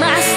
my